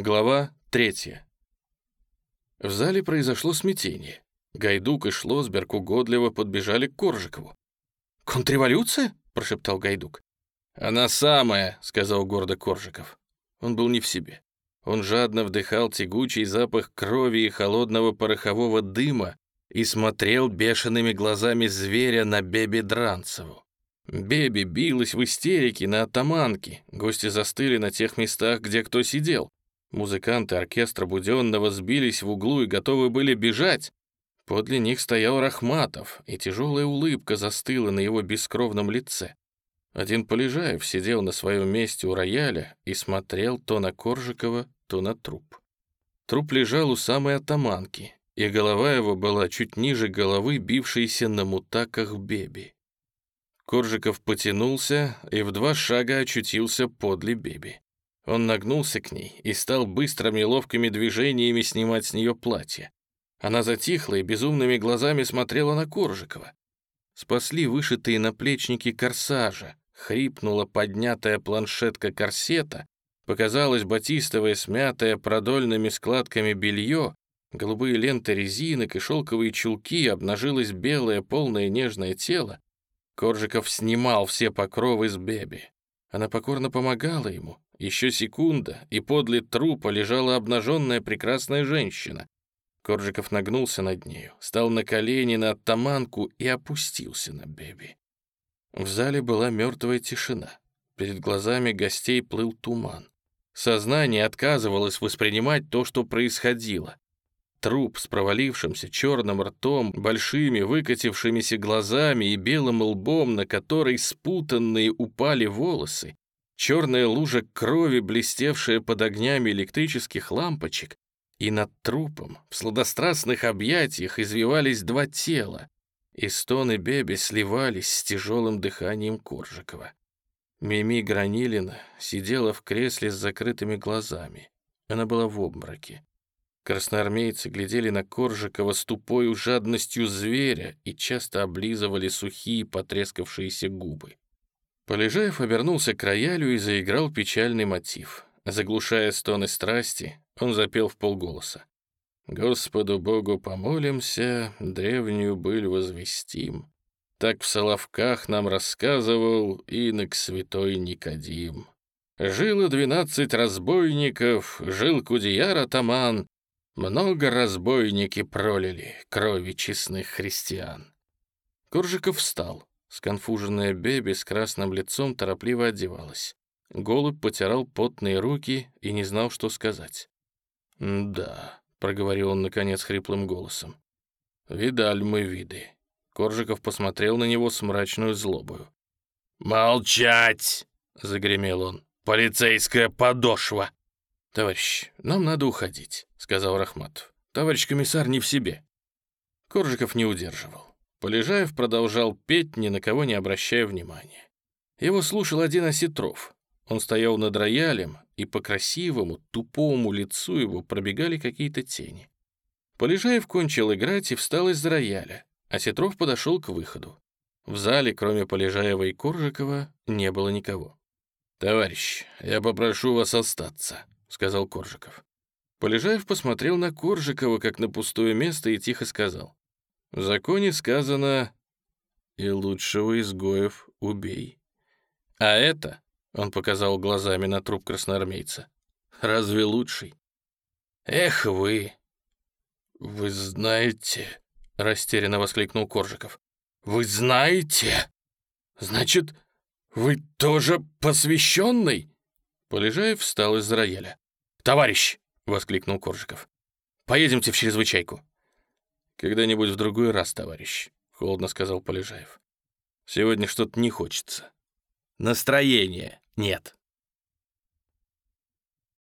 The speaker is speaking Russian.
Глава третья. В зале произошло смятение. Гайдук и Шлосберг угодливо подбежали к Коржикову. «Контрреволюция?» — прошептал Гайдук. «Она самая», — сказал гордо Коржиков. Он был не в себе. Он жадно вдыхал тягучий запах крови и холодного порохового дыма и смотрел бешеными глазами зверя на Беби Дранцеву. Беби билась в истерике на атаманке, гости застыли на тех местах, где кто сидел. Музыканты оркестра Буденного сбились в углу и готовы были бежать. Подле них стоял Рахматов, и тяжелая улыбка застыла на его бескровном лице. Один Полежаев сидел на своем месте у рояля и смотрел то на Коржикова, то на труп. Труп лежал у самой атаманки, и голова его была чуть ниже головы, бившейся на мутаках Беби. Коржиков потянулся и в два шага очутился подле Беби. Он нагнулся к ней и стал быстрыми ловкими движениями снимать с нее платье. Она затихла и безумными глазами смотрела на Коржикова. Спасли вышитые наплечники корсажа, хрипнула поднятая планшетка корсета, показалось батистовое смятое продольными складками белье, голубые ленты резинок и шелковые чулки, обнажилось белое полное нежное тело, Коржиков снимал все покровы с Беби. Она покорно помогала ему. Еще секунда, и подле трупа лежала обнаженная прекрасная женщина. Коржиков нагнулся над нею, стал на колени на оттаманку и опустился на Беби. В зале была мертвая тишина. Перед глазами гостей плыл туман. Сознание отказывалось воспринимать то, что происходило. Труп с провалившимся черным ртом, большими выкатившимися глазами и белым лбом, на который спутанные упали волосы, черная лужа крови, блестевшая под огнями электрических лампочек, и над трупом в сладострастных объятиях извивались два тела, и стоны Беби сливались с тяжелым дыханием Коржикова. Мими Гранилина сидела в кресле с закрытыми глазами. Она была в обмороке. Красноармейцы глядели на Коржикова с тупой жадностью зверя и часто облизывали сухие потрескавшиеся губы. Полежаев обернулся к роялю и заиграл печальный мотив. Заглушая стоны страсти, он запел в полголоса. «Господу Богу помолимся, древнюю быль возвестим». Так в Соловках нам рассказывал инок святой Никодим. Жило двенадцать разбойников, жил кудеяр-атаман, много разбойники пролили крови честных христиан. Коржиков встал. Сконфуженная Беби с красным лицом торопливо одевалась. Голубь потирал потные руки и не знал, что сказать. «Да», — проговорил он, наконец, хриплым голосом. «Видаль мы виды». Коржиков посмотрел на него с мрачной злобою. «Молчать!» — загремел он. «Полицейская подошва!» «Товарищ, нам надо уходить», — сказал Рахматов. «Товарищ комиссар не в себе». Коржиков не удерживал. Полежаев продолжал петь, ни на кого не обращая внимания. Его слушал один осетров. Он стоял над роялем, и по красивому, тупому лицу его пробегали какие-то тени. Полежаев кончил играть и встал из-за рояля. Осетров подошел к выходу. В зале, кроме Полежаева и Коржикова, не было никого. «Товарищ, я попрошу вас остаться», — сказал Коржиков. Полежаев посмотрел на Коржикова, как на пустое место, и тихо сказал. «В законе сказано, и лучшего изгоев убей. А это, — он показал глазами на труп красноармейца, — разве лучший? Эх вы! Вы знаете, — растерянно воскликнул Коржиков, — вы знаете? Значит, вы тоже посвященный? Полежаев встал из рояля. «Товарищ!» — воскликнул Коржиков. «Поедемте в чрезвычайку». «Когда-нибудь в другой раз, товарищ», — холодно сказал Полежаев. «Сегодня что-то не хочется». «Настроения нет».